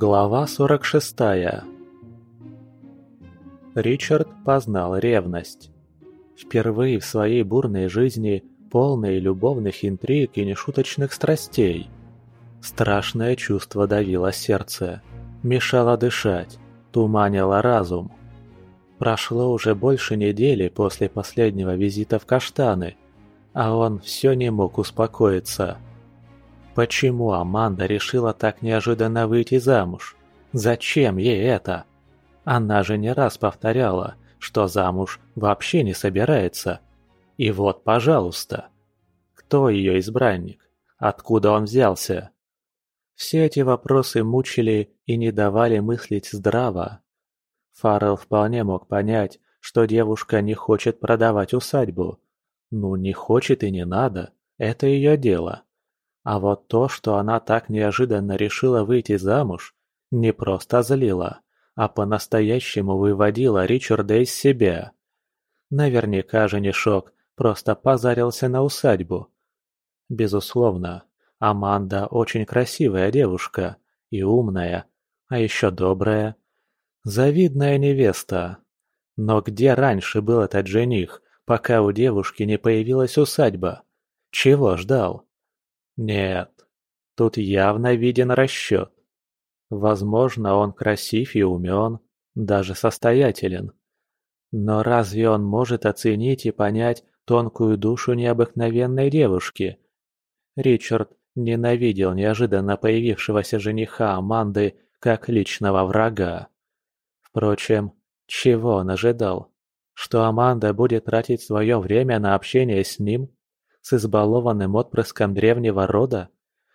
Глава 46 Ричард познал ревность. Впервые в своей бурной жизни, полной любовных интриг и нешуточных страстей. Страшное чувство давило сердце, мешало дышать, туманило разум. Прошло уже больше недели после последнего визита в Каштаны, а он все не мог успокоиться – Почему Аманда решила так неожиданно выйти замуж? Зачем ей это? Она же не раз повторяла, что замуж вообще не собирается. И вот, пожалуйста. Кто ее избранник? Откуда он взялся? Все эти вопросы мучили и не давали мыслить здраво. Фаррелл вполне мог понять, что девушка не хочет продавать усадьбу. Ну, не хочет и не надо, это ее дело. А вот то, что она так неожиданно решила выйти замуж, не просто злило, а по-настоящему выводило Ричарда из себя. Наверняка женишок просто позарился на усадьбу. Безусловно, Аманда очень красивая девушка и умная, а еще добрая. Завидная невеста. Но где раньше был этот жених, пока у девушки не появилась усадьба? Чего ждал? Нет, тут явно виден расчет. Возможно, он красив и умен, даже состоятелен. Но разве он может оценить и понять тонкую душу необыкновенной девушки? Ричард ненавидел неожиданно появившегося жениха Аманды как личного врага. Впрочем, чего он ожидал? Что Аманда будет тратить свое время на общение с ним? С избалованным отпрыском древнего рода?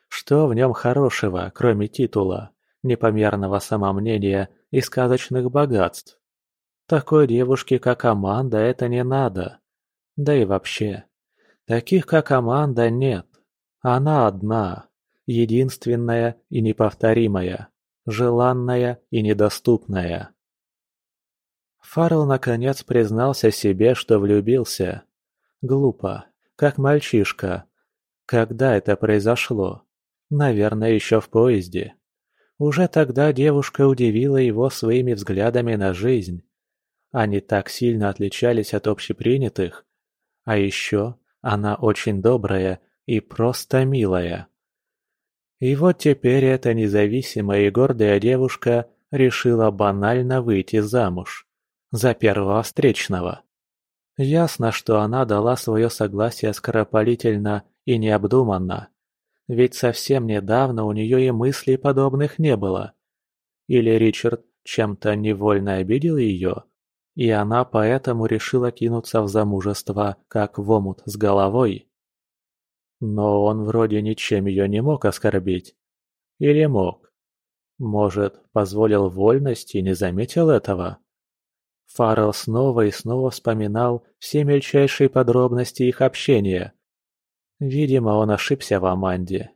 Что в нем хорошего, кроме титула, непомерного самомнения и сказочных богатств? Такой девушке, как Аманда, это не надо. Да и вообще, таких, как Аманда, нет. Она одна, единственная и неповторимая, желанная и недоступная. Фаррелл наконец признался себе, что влюбился. Глупо, как мальчишка. Когда это произошло? Наверное, еще в поезде. Уже тогда девушка удивила его своими взглядами на жизнь. Они так сильно отличались от общепринятых. А еще она очень добрая и просто милая. И вот теперь эта независимая и гордая девушка решила банально выйти замуж. За первого встречного. Ясно, что она дала свое согласие скоропалительно и необдуманно. Ведь совсем недавно у нее и мыслей подобных не было. Или Ричард чем-то невольно обидел ее, и она поэтому решила кинуться в замужество, как в омут с головой. Но он вроде ничем ее не мог оскорбить. Или мог? Может, позволил вольность и не заметил этого? Фаррелл снова и снова вспоминал все мельчайшие подробности их общения. Видимо, он ошибся в Аманде.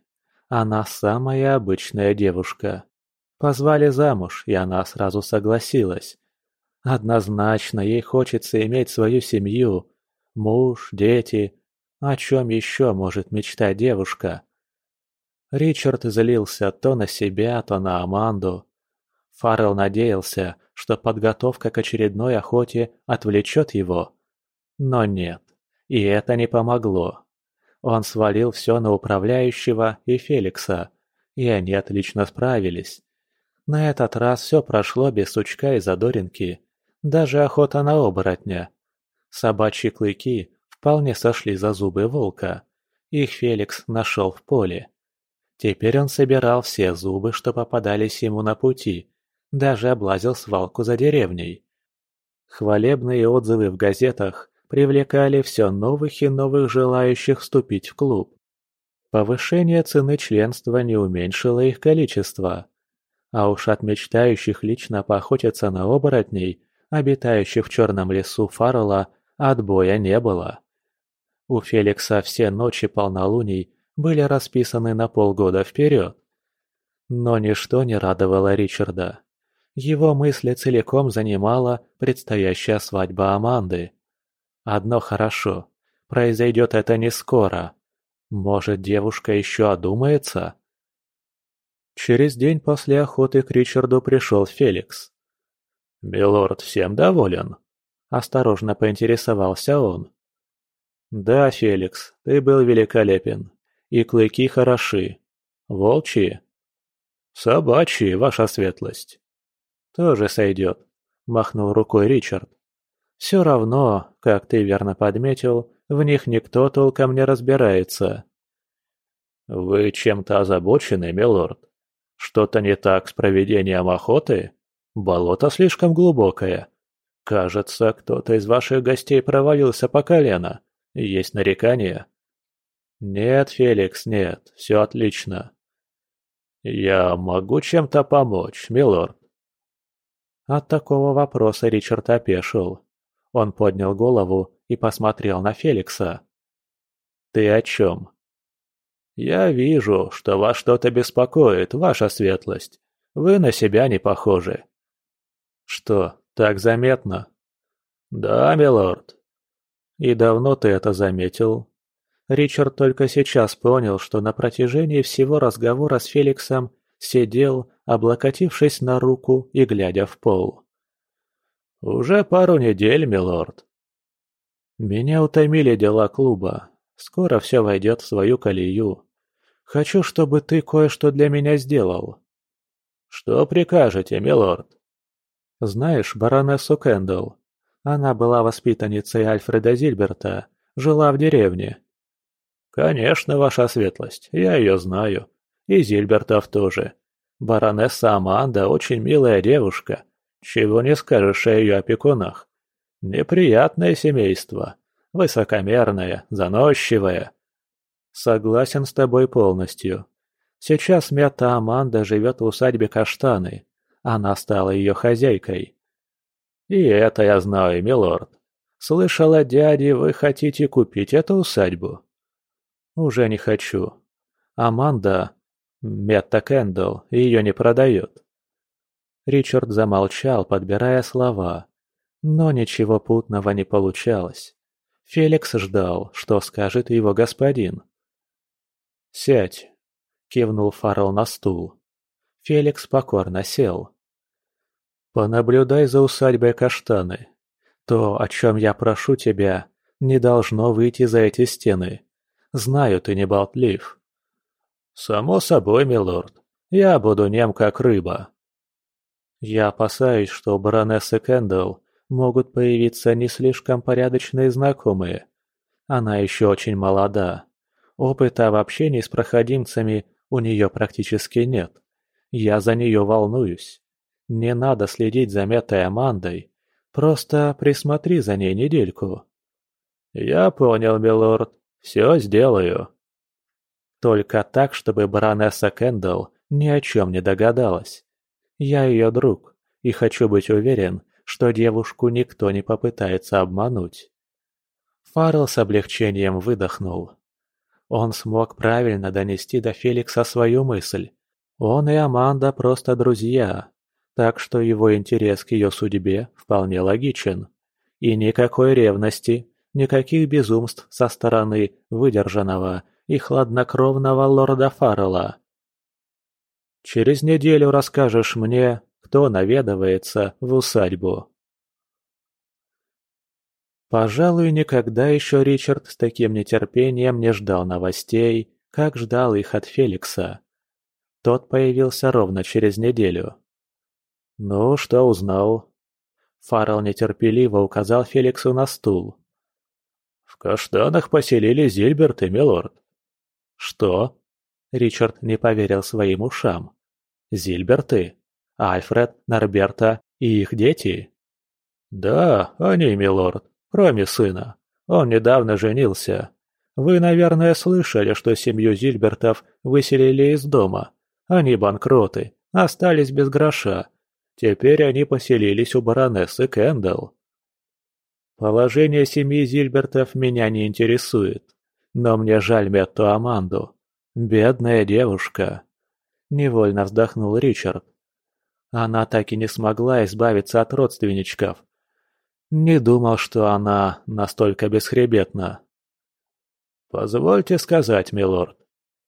Она самая обычная девушка. Позвали замуж, и она сразу согласилась. Однозначно ей хочется иметь свою семью, муж, дети. О чем еще может мечтать девушка? Ричард злился то на себя, то на Аманду. Фаррелл надеялся, что подготовка к очередной охоте отвлечет его. Но нет, и это не помогло. Он свалил все на управляющего и Феликса, и они отлично справились. На этот раз все прошло без сучка и задоринки, даже охота на оборотня. Собачьи клыки вполне сошли за зубы волка. Их Феликс нашел в поле. Теперь он собирал все зубы, что попадались ему на пути, даже облазил свалку за деревней. Хвалебные отзывы в газетах привлекали все новых и новых желающих вступить в клуб. Повышение цены членства не уменьшило их количество. А уж от мечтающих лично поохотиться на оборотней, обитающих в черном лесу Фаррелла, отбоя не было. У Феликса все ночи полнолуний были расписаны на полгода вперед. Но ничто не радовало Ричарда. Его мысли целиком занимала предстоящая свадьба Аманды. Одно хорошо, произойдет это не скоро. Может, девушка еще одумается? Через день после охоты к Ричарду пришел Феликс. «Милорд всем доволен?» – осторожно поинтересовался он. «Да, Феликс, ты был великолепен. И клыки хороши. Волчьи?» «Собачьи, ваша светлость». «Тоже сойдет», – махнул рукой Ричард. «Все равно, как ты верно подметил, в них никто толком не разбирается». «Вы чем-то озабочены, милорд?» Что-то не так с проведением охоты? Болото слишком глубокое. Кажется, кто-то из ваших гостей провалился по колено. Есть нарекания? Нет, Феликс, нет, все отлично. Я могу чем-то помочь, милорд? От такого вопроса Ричард опешил. Он поднял голову и посмотрел на Феликса. «Ты о чем?» «Я вижу, что вас что-то беспокоит, ваша светлость. Вы на себя не похожи». «Что, так заметно?» «Да, милорд». «И давно ты это заметил?» Ричард только сейчас понял, что на протяжении всего разговора с Феликсом сидел, облокотившись на руку и глядя в пол. «Уже пару недель, милорд». «Меня утомили дела клуба. Скоро все войдет в свою колею. Хочу, чтобы ты кое-что для меня сделал». «Что прикажете, милорд?» «Знаешь баронессу Кэндалл? Она была воспитанницей Альфреда Зильберта, жила в деревне». «Конечно, ваша светлость, я ее знаю. И Зильбертов тоже. Баронесса Аманда очень милая девушка. Чего не скажешь о ее опекунах. Неприятное семейство. Высокомерное, заносчивое. Согласен с тобой полностью. Сейчас Мята Аманда живет в усадьбе Каштаны. Она стала ее хозяйкой. И это я знаю, милорд. Слышала, дяди, вы хотите купить эту усадьбу? Уже не хочу. Аманда, Метта Кэндалл, ее не продает. Ричард замолчал, подбирая слова. Но ничего путного не получалось. Феликс ждал, что скажет его господин. «Сядь!» – кивнул Фаррелл на стул. Феликс покорно сел. «Понаблюдай за усадьбой Каштаны. То, о чем я прошу тебя, не должно выйти за эти стены. Знаю, ты не болтлив». «Само собой, милорд. Я буду нем, как рыба». «Я опасаюсь, что у баронессы Кэндалл могут появиться не слишком порядочные знакомые. Она еще очень молода. Опыта в общении с проходимцами у нее практически нет. Я за нее волнуюсь. Не надо следить за Метой Амандой. Просто присмотри за ней недельку. Я понял, милорд. Все сделаю. Только так, чтобы баронесса Кэндалл ни о чем не догадалась. Я ее друг, и хочу быть уверен, что девушку никто не попытается обмануть. Фаррелл с облегчением выдохнул. Он смог правильно донести до Феликса свою мысль. Он и Аманда просто друзья, так что его интерес к ее судьбе вполне логичен. И никакой ревности, никаких безумств со стороны выдержанного и хладнокровного лорда Фаррелла. «Через неделю расскажешь мне, кто наведывается в усадьбу». Пожалуй, никогда еще Ричард с таким нетерпением не ждал новостей, как ждал их от Феликса. Тот появился ровно через неделю. «Ну, что узнал?» Фаррелл нетерпеливо указал Феликсу на стул. «В каштанах поселили Зильберт и Милорд». «Что?» Ричард не поверил своим ушам. «Зильберты? Альфред, Норберта и их дети?» «Да, они, милорд кроме сына. Он недавно женился. Вы, наверное, слышали, что семью Зильбертов выселили из дома. Они банкроты, остались без гроша. Теперь они поселились у баронессы Кэндалл. Положение семьи Зильбертов меня не интересует. Но мне жаль Метту Аманду. Бедная девушка. Невольно вздохнул Ричард. Она так и не смогла избавиться от родственничков. Не думал, что она настолько бесхребетна. «Позвольте сказать, милорд,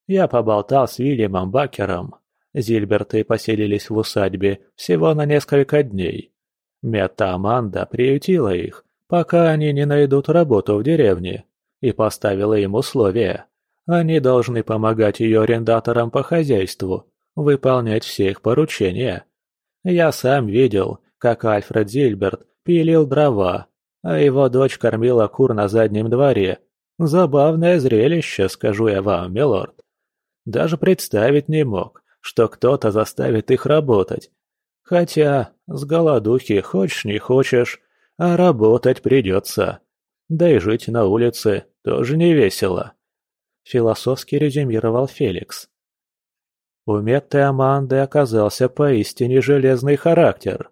я поболтал с Вильямом Бакером. Зильберты поселились в усадьбе всего на несколько дней. Метта Аманда приютила их, пока они не найдут работу в деревне, и поставила им условия. Они должны помогать ее арендаторам по хозяйству, выполнять все их поручения. Я сам видел, как Альфред Зильберт пилил дрова, а его дочь кормила кур на заднем дворе. Забавное зрелище, скажу я вам, милорд. Даже представить не мог, что кто-то заставит их работать. Хотя, с голодухи хочешь не хочешь, а работать придется. Да и жить на улице тоже не весело. Философски резюмировал Феликс. У Метты Аманды оказался поистине железный характер.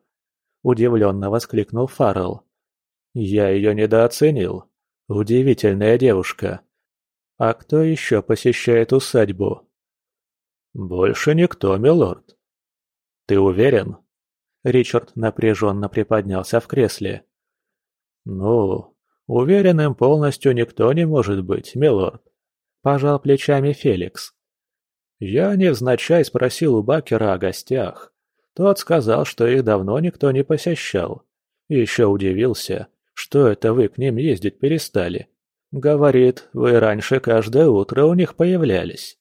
Удивленно воскликнул Фаррелл. Я ее недооценил. Удивительная девушка. А кто еще посещает усадьбу? Больше никто, милорд. Ты уверен? Ричард напряженно приподнялся в кресле. «Ну, уверенным полностью никто не может быть, милорд», – пожал плечами Феликс. «Я невзначай спросил у Бакера о гостях. Тот сказал, что их давно никто не посещал. Еще удивился, что это вы к ним ездить перестали. Говорит, вы раньше каждое утро у них появлялись».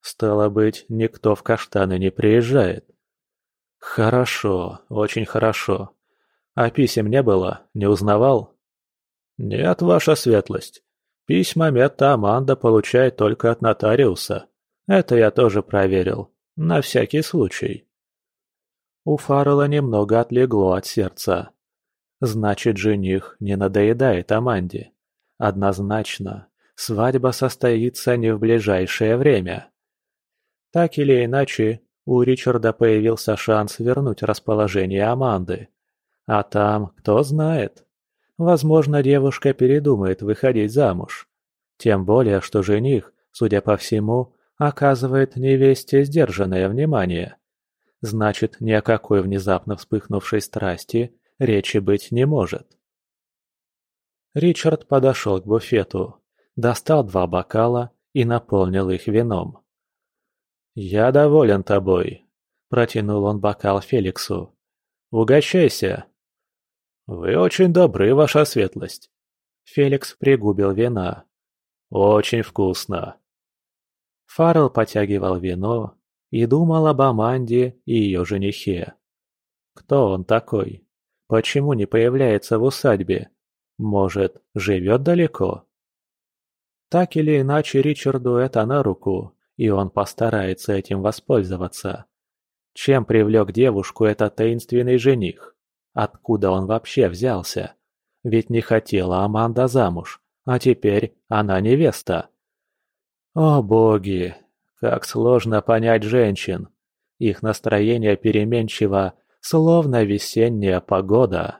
«Стало быть, никто в каштаны не приезжает», «Хорошо, очень хорошо. А писем не было? Не узнавал?» «Нет, ваша светлость. Письма Метта Аманда получает только от нотариуса. Это я тоже проверил. На всякий случай». У Фаррелла немного отлегло от сердца. Значит, жених не надоедает Аманде. Однозначно, свадьба состоится не в ближайшее время. Так или иначе, у Ричарда появился шанс вернуть расположение Аманды. А там, кто знает. Возможно, девушка передумает выходить замуж. Тем более, что жених, судя по всему, оказывает невесте сдержанное внимание. Значит, ни о какой внезапно вспыхнувшей страсти речи быть не может. Ричард подошел к буфету, достал два бокала и наполнил их вином. «Я доволен тобой», – протянул он бокал Феликсу. «Угощайся». «Вы очень добры, ваша светлость». Феликс пригубил вина. «Очень вкусно». Фаррелл потягивал вино и думал об Аманде и ее женихе. Кто он такой? Почему не появляется в усадьбе? Может, живет далеко? Так или иначе, Ричарду это на руку и он постарается этим воспользоваться. Чем привлек девушку этот таинственный жених? Откуда он вообще взялся? Ведь не хотела Аманда замуж, а теперь она невеста. О боги, как сложно понять женщин. Их настроение переменчиво, словно весенняя погода.